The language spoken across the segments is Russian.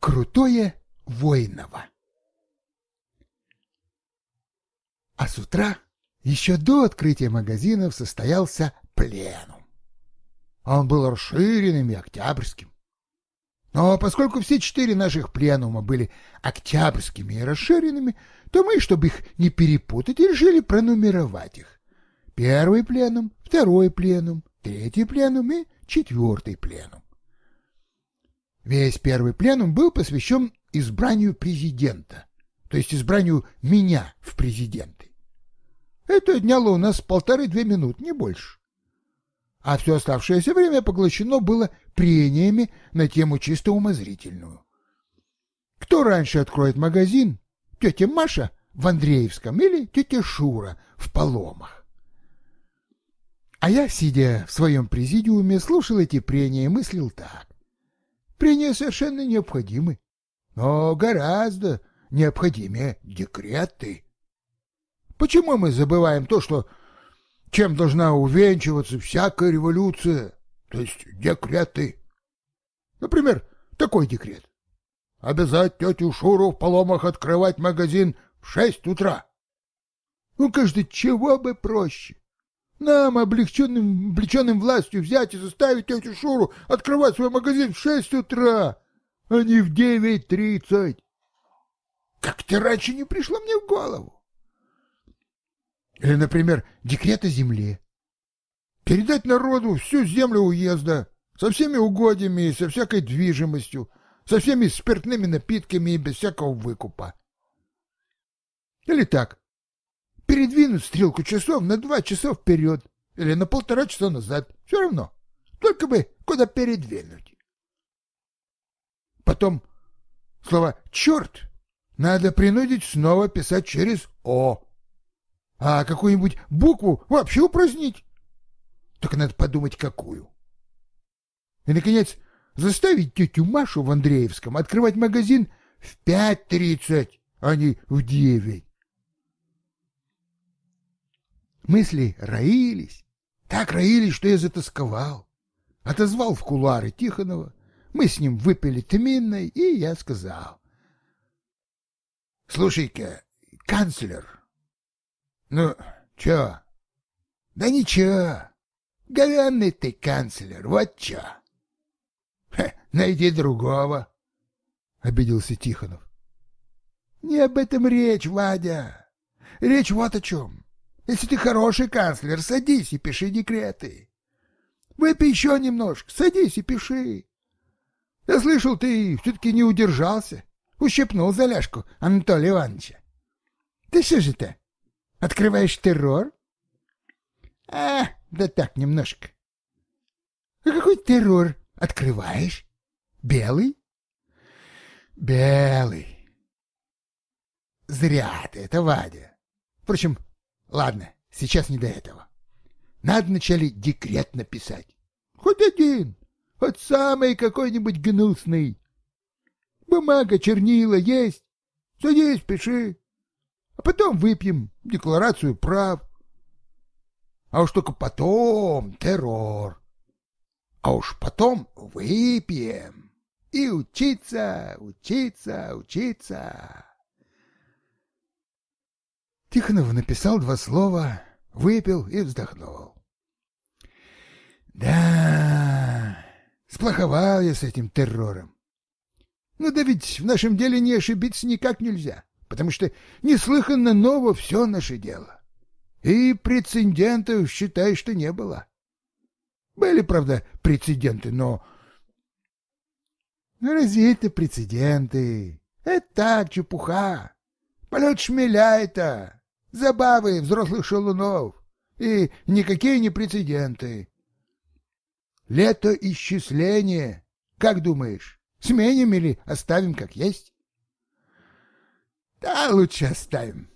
крутое Воиново. А с утра, еще до открытия магазинов, состоялся пленум. Он был расширенным и октябрьским. Но поскольку все четыре наших пленума были октябрьскими и расширенными, то мы, чтобы их не перепутать, решили пронумеровать их. Первый пленум, второй пленум, третий пленум и четвертый пленум. Весь первый пленум был посвящен избранию президента, то есть избранию меня в президенты. Это отняло у нас полторы-две минуты, не больше. А все оставшееся время поглощено было прениями на тему чисто умозрительную. Кто раньше откроет магазин, тетя Маша в Андреевском или тетя Шура в Поломах? А я, сидя в своем президиуме, слушал эти прения и мыслил так. Прения совершенно необходимы, но гораздо необходимее декреты. Почему мы забываем то, что чем должна увенчиваться всякая революция, то есть декреты? Например, такой декрет. Обязать тетю Шуру в поломах открывать магазин в шесть утра. Ну, кажется, чего бы проще. Нам, облегченным, облегченным властью, взять и заставить тетю Шуру открывать свой магазин в шесть утра, а не в девять тридцать. Как-то раньше не пришло мне в голову. Или, например, декрет о земле. Передать народу всю землю уезда со всеми угодьями и со всякой движимостью, со всеми спиртными напитками и без всякого выкупа. Или так, передвинуть стрелку часов на два часа вперед или на полтора часа назад. Все равно. Только бы куда передвинуть. Потом слово «черт» надо принудить снова писать через «о». А какую-нибудь букву вообще упразднить. Только надо подумать, какую. И, наконец, заставить тетю Машу в Андреевском открывать магазин в пять тридцать, а не в девять. Мысли роились, так роились, что я затасковал. Отозвал в кулары Тихонова, мы с ним выпили тминной, и я сказал. — Слушай-ка, канцлер. — Ну, чё? — Да ничего. Говенный ты канцлер, вот чё. — Найди другого, — обиделся Тихонов. — Не об этом речь, Вадя. Речь вот о чем. Если ты хороший канцлер, садись и пиши декреты. Выпей еще немножко, садись и пиши. Я слышал, ты все-таки не удержался, ущипнул за ляжку Анатолия Ивановича. Ты что же ты? Открываешь террор? А, да так, немножко. А какой террор открываешь? Белый? Белый. Зря ты это, Вадя. Впрочем, Ладно, сейчас не до этого. Надо вначале декрет написать. Хоть один, хоть самый какой-нибудь гнусный. Бумага, чернила есть. Садись, пиши. А потом выпьем декларацию прав. А уж только потом террор. А уж потом выпьем. И учиться, учиться, учиться. Тихонов написал два слова, выпил и вздохнул. Да, сплоховал я с этим террором. Ну да ведь в нашем деле не ошибиться никак нельзя, потому что неслыханно ново все наше дело. И прецедентов, считай, что не было. Были, правда, прецеденты, но... Ну, разве это прецеденты? Это так, чепуха. Полет шмеля это забавы взрослых шалунов и никакие не прецеденты. Лето исчисления. Как думаешь, сменим или оставим как есть? Да, лучше оставим.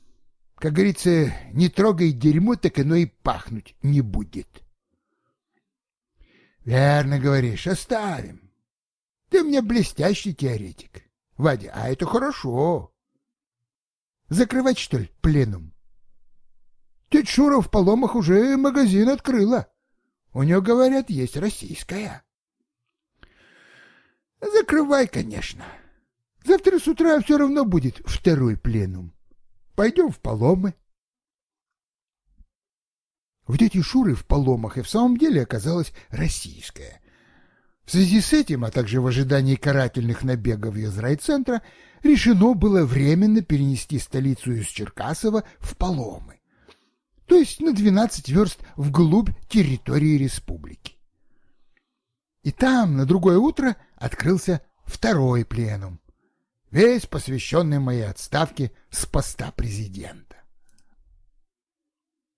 Как говорится, не трогай дерьмо, так оно и пахнуть не будет. Верно говоришь, оставим. Ты меня блестящий теоретик. Вадя, а это хорошо. Закрывать, что ли, пленум? Тетя Шура в Поломах уже магазин открыла. У нее, говорят, есть российская. Закрывай, конечно. Завтра с утра все равно будет второй пленум. Пойдем в Поломы. В тети Шуры в Поломах и в самом деле оказалась российская. В связи с этим, а также в ожидании карательных набегов из райцентра, решено было временно перенести столицу из Черкасова в Поломы, то есть на 12 верст вглубь территории республики. И там на другое утро открылся второй пленум, весь посвященный моей отставке с поста президента.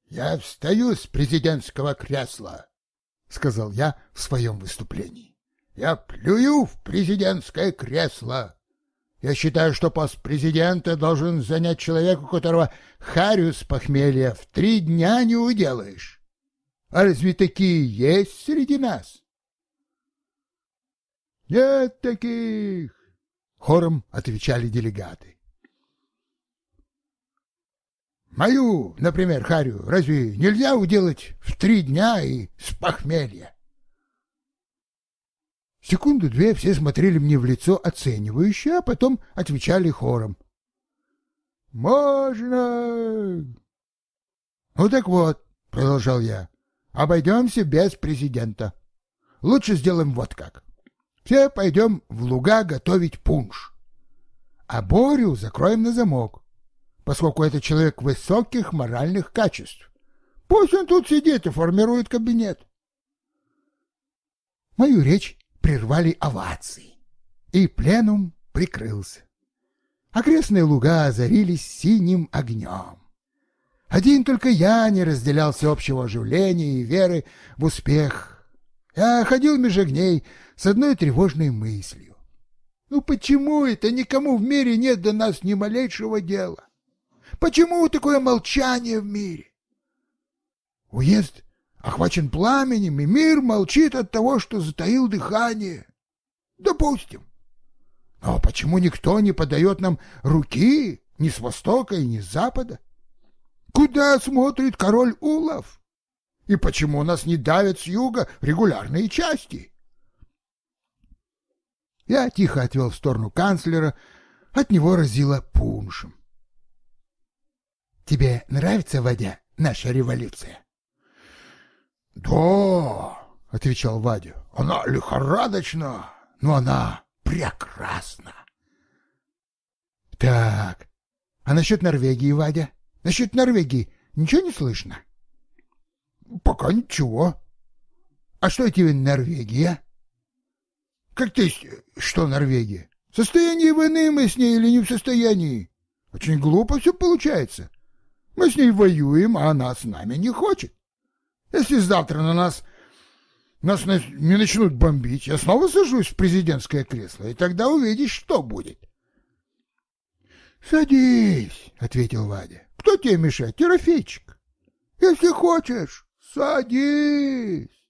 «Я встаю с президентского кресла», — сказал я в своем выступлении. «Я плюю в президентское кресло. Я считаю, что пост президента должен занять человек, у которого харю с похмелья в три дня не уделаешь. А разве такие есть среди нас?» «Нет таких!» — хором отвечали делегаты. Мою, например, харю разве нельзя уделать в три дня и с похмелья? Секунду-две все смотрели мне в лицо оценивающе, а потом отвечали хором. «Можно!» «Ну так вот», — продолжал я, — «обойдемся без президента. Лучше сделаем вот как. Все пойдем в луга готовить пунш, а Борю закроем на замок поскольку это человек высоких моральных качеств. Пусть он тут сидит и формирует кабинет. Мою речь прервали овации, и пленум прикрылся. Окрестные луга озарились синим огнем. Один только я не разделял всеобщего оживления и веры в успех. Я ходил меж огней с одной тревожной мыслью. Ну почему это никому в мире нет до нас ни малейшего дела? Почему такое молчание в мире? Уезд охвачен пламенем, и мир молчит от того, что затаил дыхание. Допустим. Но почему никто не подает нам руки ни с востока и ни с запада? Куда смотрит король Улов? И почему нас не давят с юга регулярные части? Я тихо отвел в сторону канцлера, от него разило пуншем. Тебе нравится, Вадя, наша революция? — Да, — отвечал Вадя, — она лихорадочна, но она прекрасна. — Так, а насчет Норвегии, Вадя? Насчет Норвегии ничего не слышно? — Пока ничего. — А что тебе Норвегия? — Как ты, что Норвегия? В состоянии войны мы с ней или не в состоянии? Очень глупо все получается. Мы с ней воюем, а она с нами не хочет. Если завтра на нас нас не начнут бомбить, я снова сажусь в президентское кресло, и тогда увидишь, что будет. — Садись, — ответил Вадя. — Кто тебе мешает, Терафейчик? Если хочешь, садись.